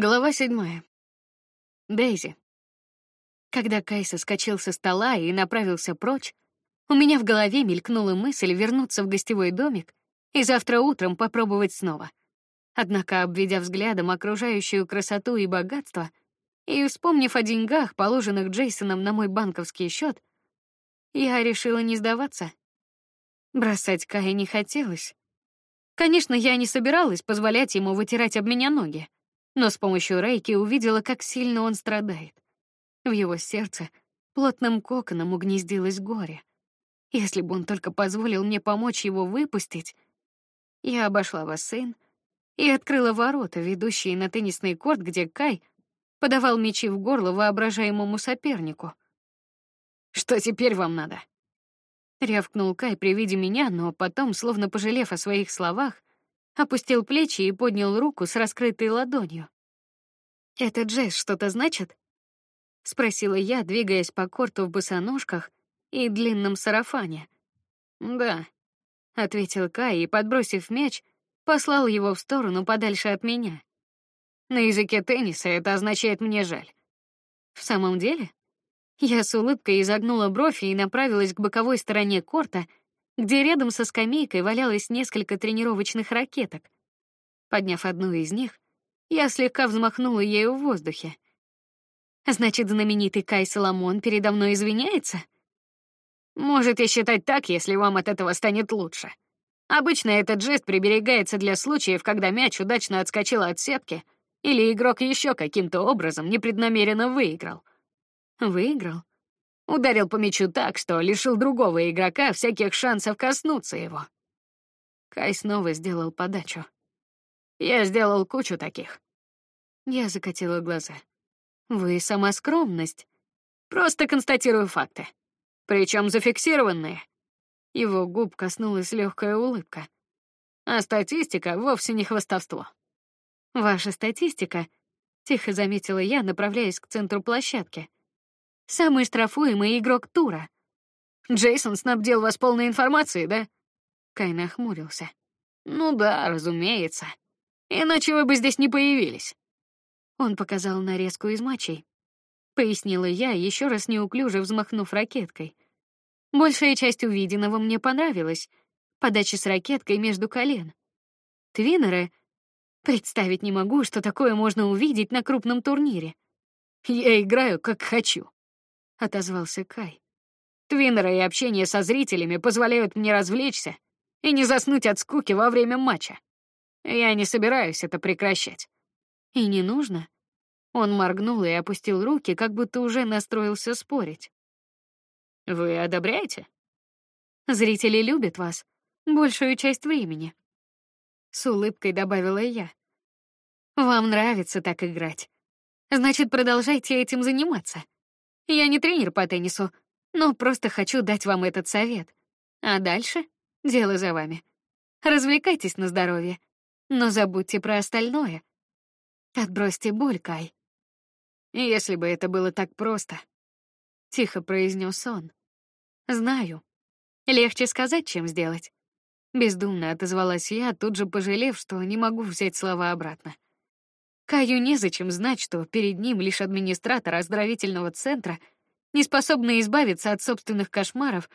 Глава седьмая. Дейзи. Когда Кай соскочил со стола и направился прочь, у меня в голове мелькнула мысль вернуться в гостевой домик и завтра утром попробовать снова. Однако, обведя взглядом окружающую красоту и богатство и вспомнив о деньгах, положенных Джейсоном на мой банковский счет, я решила не сдаваться. Бросать Кая не хотелось. Конечно, я не собиралась позволять ему вытирать об меня ноги но с помощью рейки увидела, как сильно он страдает. В его сердце плотным коконом угнездилось горе. Если бы он только позволил мне помочь его выпустить, я обошла бассейн и открыла ворота, ведущие на теннисный корт, где Кай подавал мячи в горло воображаемому сопернику. Что теперь вам надо? рявкнул Кай при виде меня, но потом, словно пожалев о своих словах, опустил плечи и поднял руку с раскрытой ладонью. "Это жест что-то значит?" спросила я, двигаясь по корту в босоножках и длинном сарафане. "Да", ответил Кай и, подбросив мяч, послал его в сторону подальше от меня. На языке тенниса это означает мне жаль. В самом деле, я с улыбкой изогнула бровь и направилась к боковой стороне корта, где рядом со скамейкой валялось несколько тренировочных ракеток. Подняв одну из них, я слегка взмахнула ею в воздухе. Значит, знаменитый Кай Соломон передо мной извиняется? Можете считать так, если вам от этого станет лучше. Обычно этот жест приберегается для случаев, когда мяч удачно отскочил от сетки или игрок еще каким-то образом непреднамеренно выиграл. Выиграл? Ударил по мячу так, что лишил другого игрока всяких шансов коснуться его. Кай снова сделал подачу. Я сделал кучу таких. Я закатила глаза. Вы сама скромность. Просто констатирую факты, причем зафиксированные. Его губ коснулась легкая улыбка. А статистика вовсе не хвастовство. Ваша статистика, тихо заметила я, направляясь к центру площадки. Самый штрафуемый игрок тура. Джейсон снабдил вас полной информацией, да? Кай нахмурился. Ну да, разумеется. Иначе вы бы здесь не появились. Он показал нарезку из матчей. Пояснила я, еще раз неуклюже взмахнув ракеткой. Большая часть увиденного мне понравилась. Подача с ракеткой между колен. Твиннеры. Представить не могу, что такое можно увидеть на крупном турнире. Я играю как хочу отозвался Кай. Твиннеры и общение со зрителями позволяют мне развлечься и не заснуть от скуки во время матча. Я не собираюсь это прекращать. И не нужно. Он моргнул и опустил руки, как будто уже настроился спорить. Вы одобряете? Зрители любят вас большую часть времени. С улыбкой добавила я. Вам нравится так играть. Значит, продолжайте этим заниматься. Я не тренер по теннису, но просто хочу дать вам этот совет. А дальше дело за вами. Развлекайтесь на здоровье, но забудьте про остальное. Отбросьте боль, Кай. Если бы это было так просто, тихо произнес он. Знаю. Легче сказать, чем сделать. Бездумно отозвалась я, тут же пожалев, что не могу взять слова обратно. Каю незачем знать, что перед ним лишь администратор оздоровительного центра, не способный избавиться от собственных кошмаров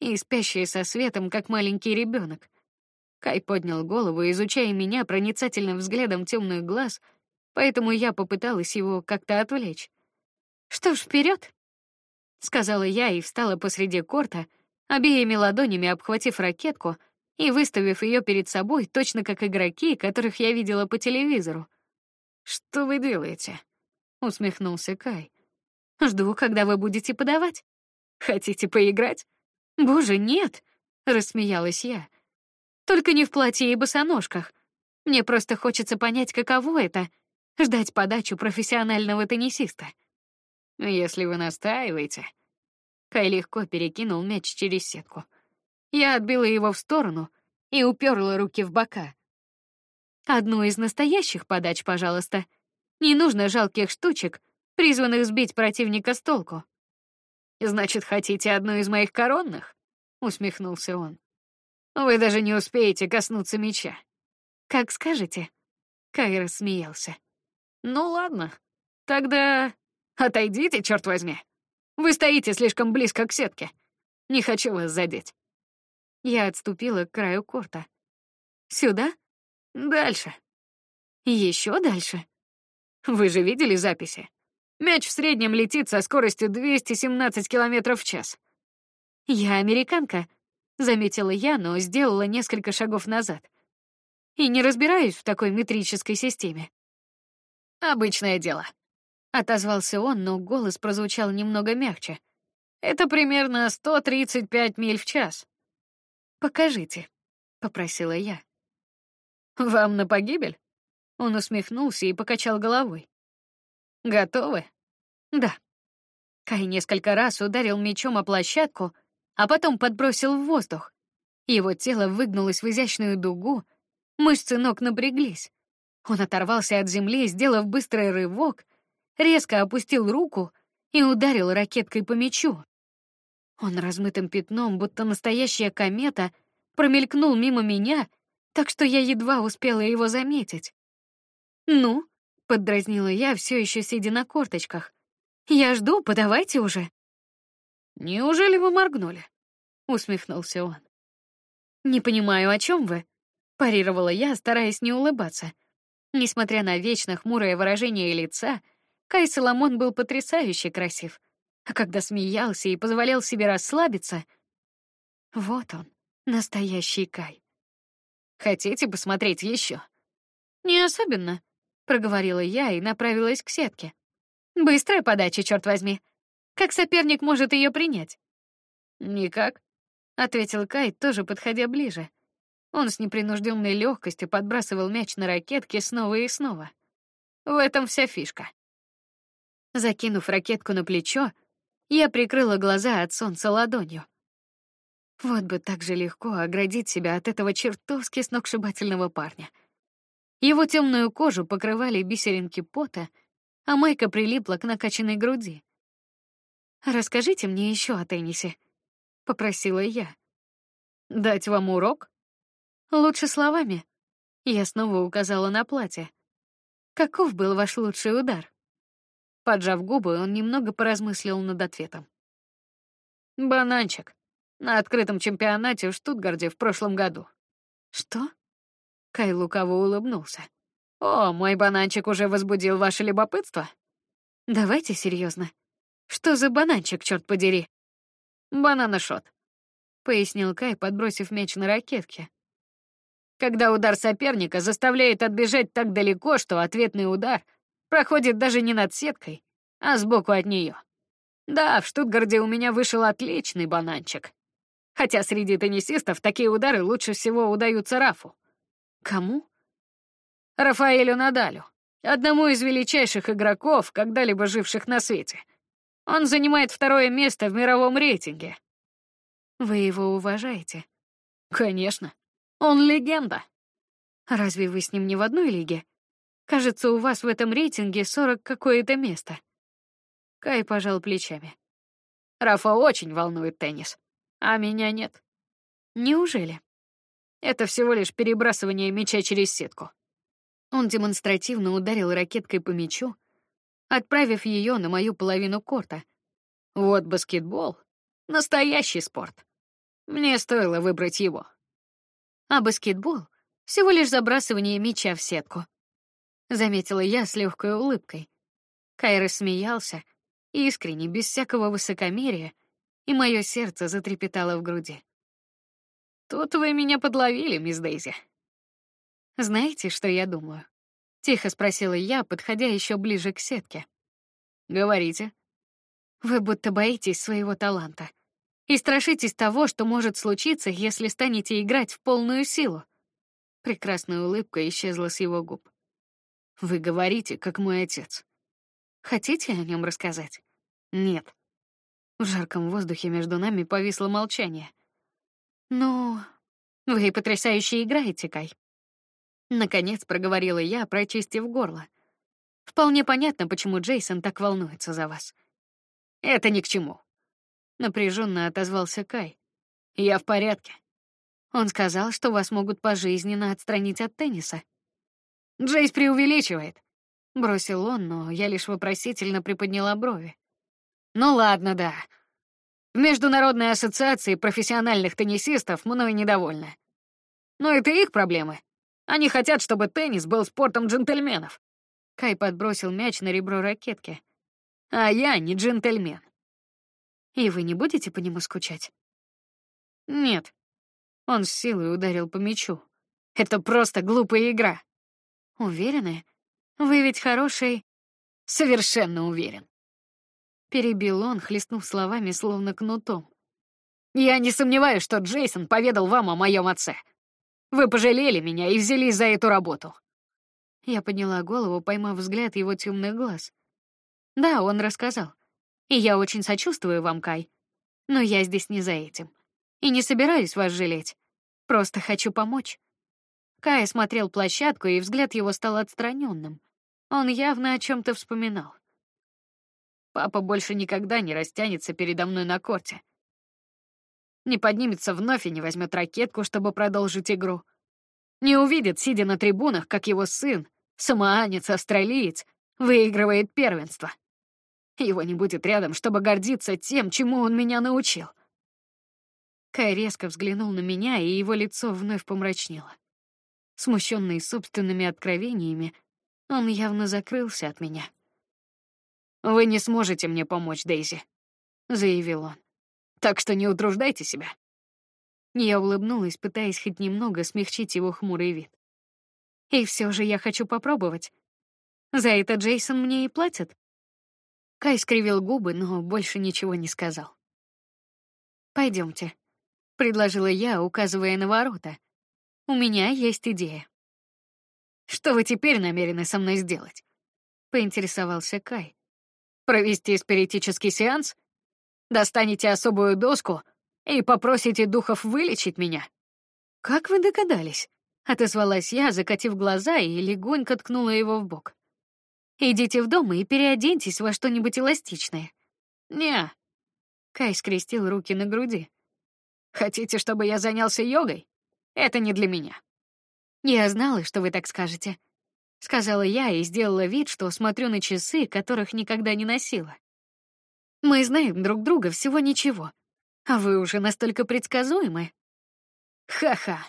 и спящий со светом, как маленький ребенок. Кай поднял голову, изучая меня проницательным взглядом темных глаз, поэтому я попыталась его как-то отвлечь. Что ж, вперед, сказала я и встала посреди корта, обеими ладонями обхватив ракетку и выставив ее перед собой, точно как игроки, которых я видела по телевизору. Что вы делаете? усмехнулся Кай. Жду, когда вы будете подавать. Хотите поиграть? Боже, нет, рассмеялась я. Только не в платье и босоножках. Мне просто хочется понять, каково это ждать подачу профессионального теннисиста. Если вы настаиваете. Кай легко перекинул мяч через сетку. Я отбила его в сторону и уперла руки в бока. Одну из настоящих подач, пожалуйста. Не нужно жалких штучек, призванных сбить противника с толку. Значит, хотите одну из моих коронных? усмехнулся он. Вы даже не успеете коснуться меча. Как скажете. Кай рассмеялся. Ну ладно, тогда отойдите, черт возьми. Вы стоите слишком близко к сетке. Не хочу вас задеть. Я отступила к краю корта. Сюда? Дальше. Еще дальше. Вы же видели записи? Мяч в среднем летит со скоростью 217 км в час. Я американка, заметила я, но сделала несколько шагов назад. И не разбираюсь в такой метрической системе. Обычное дело, отозвался он, но голос прозвучал немного мягче. Это примерно 135 миль в час. Покажите, попросила я. Вам на погибель? Он усмехнулся и покачал головой. Готовы? Да. Кай несколько раз ударил мечом о площадку, а потом подбросил в воздух. Его тело выгнулось в изящную дугу, мышцы ног напряглись. Он оторвался от земли, сделав быстрый рывок, резко опустил руку и ударил ракеткой по мячу. Он размытым пятном, будто настоящая комета, промелькнул мимо меня, так что я едва успела его заметить. Ну, поддразнила я, все еще сидя на корточках. Я жду, подавайте уже. Неужели вы моргнули? усмехнулся он. Не понимаю, о чем вы, парировала я, стараясь не улыбаться. Несмотря на вечно хмурое выражение лица, Кай Соломон был потрясающе красив. А когда смеялся и позволял себе расслабиться, вот он, настоящий Кай. Хотите посмотреть еще? Не особенно, проговорила я и направилась к сетке. Быстрая подача, черт возьми. Как соперник может ее принять? Никак, ответил Кай, тоже подходя ближе. Он с непринужденной легкостью подбрасывал мяч на ракетке снова и снова. В этом вся фишка. Закинув ракетку на плечо, я прикрыла глаза от солнца ладонью. Вот бы так же легко оградить себя от этого чертовски сногсшибательного парня. Его темную кожу покрывали бисеринки пота, а майка прилипла к накачанной груди. Расскажите мне еще о теннисе, попросила я. Дать вам урок? Лучше словами. Я снова указала на платье. Каков был ваш лучший удар? Поджав губы, он немного поразмыслил над ответом. Бананчик на открытом чемпионате в Штутгарте в прошлом году. Что? Кай лукаво улыбнулся. О, мой бананчик уже возбудил ваше любопытство. Давайте серьезно. Что за бананчик, черт подери? Бананошот, пояснил Кай, подбросив мяч на ракетке. Когда удар соперника заставляет отбежать так далеко, что ответный удар проходит даже не над сеткой, а сбоку от нее. Да, в Штутгарте у меня вышел отличный бананчик. Хотя среди теннисистов такие удары лучше всего удаются Рафу. Кому? Рафаэлю Надалю, одному из величайших игроков, когда-либо живших на свете. Он занимает второе место в мировом рейтинге. Вы его уважаете? Конечно. Он легенда. Разве вы с ним не в одной лиге? Кажется, у вас в этом рейтинге сорок какое-то место. Кай пожал плечами. Рафа очень волнует теннис, а меня нет. Неужели? Это всего лишь перебрасывание мяча через сетку. Он демонстративно ударил ракеткой по мячу, отправив ее на мою половину корта. Вот баскетбол — настоящий спорт. Мне стоило выбрать его. А баскетбол — всего лишь забрасывание мяча в сетку. Заметила я с легкой улыбкой. Кайра смеялся, искренне, без всякого высокомерия, и мое сердце затрепетало в груди. Тут вы меня подловили, мисс Дейзи. Знаете, что я думаю? Тихо спросила я, подходя еще ближе к сетке. Говорите. Вы будто боитесь своего таланта и страшитесь того, что может случиться, если станете играть в полную силу. Прекрасная улыбка исчезла с его губ. Вы говорите, как мой отец. Хотите о нем рассказать? Нет. В жарком воздухе между нами повисло молчание. Ну, вы потрясающе играете, Кай. Наконец проговорила я, прочистив горло. Вполне понятно, почему Джейсон так волнуется за вас. Это ни к чему. Напряженно отозвался Кай. Я в порядке. Он сказал, что вас могут пожизненно отстранить от тенниса. Джейс преувеличивает. бросил он, но я лишь вопросительно приподняла брови. Ну ладно, да. В Международной ассоциации профессиональных теннисистов мной недовольны. Но это их проблемы. Они хотят, чтобы теннис был спортом джентльменов. Кай подбросил мяч на ребро ракетки. А я не джентльмен. И вы не будете по нему скучать? Нет. Он с силой ударил по мячу. Это просто глупая игра. Уверены? Вы ведь хороший. Совершенно уверен. Перебил он, хлестнув словами, словно кнутом. Я не сомневаюсь, что Джейсон поведал вам о моем отце. Вы пожалели меня и взялись за эту работу. Я подняла голову, поймав взгляд его темных глаз. Да, он рассказал. И я очень сочувствую вам, Кай. Но я здесь не за этим. И не собираюсь вас жалеть. Просто хочу помочь. Кай смотрел площадку, и взгляд его стал отстраненным. Он явно о чем то вспоминал. Папа больше никогда не растянется передо мной на корте. Не поднимется вновь и не возьмет ракетку, чтобы продолжить игру. Не увидит, сидя на трибунах, как его сын, самоанец-австралиец, выигрывает первенство. Его не будет рядом, чтобы гордиться тем, чему он меня научил. Кай резко взглянул на меня, и его лицо вновь помрачнело. Смущенный собственными откровениями, он явно закрылся от меня. Вы не сможете мне помочь, Дейзи, заявил он. Так что не утруждайте себя. Я улыбнулась, пытаясь хоть немного смягчить его хмурый вид. И все же я хочу попробовать. За это Джейсон мне и платит. Кай скривил губы, но больше ничего не сказал. Пойдемте, предложила я, указывая на ворота. У меня есть идея. Что вы теперь намерены со мной сделать? Поинтересовался Кай. Провести спиритический сеанс? Достанете особую доску и попросите духов вылечить меня? Как вы догадались? Отозвалась я, закатив глаза и легонько ткнула его в бок. Идите в дом и переоденьтесь во что-нибудь эластичное. Не. Кай скрестил руки на груди. Хотите, чтобы я занялся йогой? Это не для меня. Я знала, что вы так скажете, сказала я и сделала вид, что смотрю на часы, которых никогда не носила. Мы знаем друг друга всего ничего, а вы уже настолько предсказуемы. Ха-ха.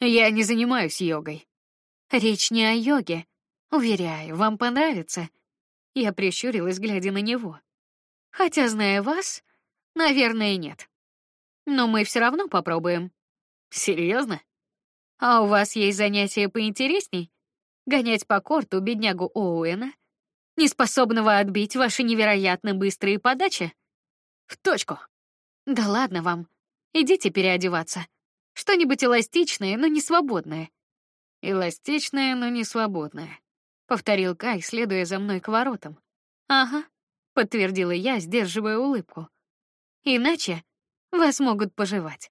Я не занимаюсь йогой. Речь не о йоге, Уверяю, вам понравится. Я прищурилась, глядя на него. Хотя, зная вас, наверное, нет. Но мы все равно попробуем. Серьезно? А у вас есть занятия поинтересней? Гонять по корту беднягу Оуэна, неспособного отбить ваши невероятно быстрые подачи? В точку. Да ладно вам. Идите переодеваться. Что-нибудь эластичное, но не свободное. Эластичное, но не свободное повторил Кай, следуя за мной к воротам. Ага, подтвердила я, сдерживая улыбку. Иначе вас могут пожевать.